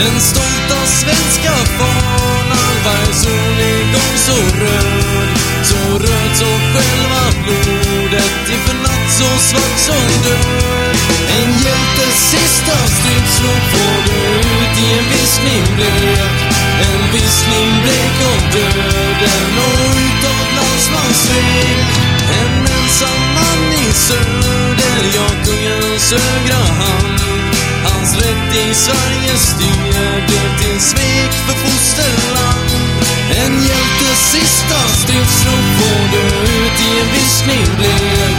Den stolta svenska fanan var solnedgång så röd. Så röd som själva blodet inför natt så svart som död. En hjältes sista stridsrop får du ut i en viskning blek. En viskning blek om döden och utåt landsmansvek En ensam man i söder, ja kungens högra hand Hans rätt i Sverige styrde till svek för fosterland. En hjältes sista stridsrop får du ut i en viskning blek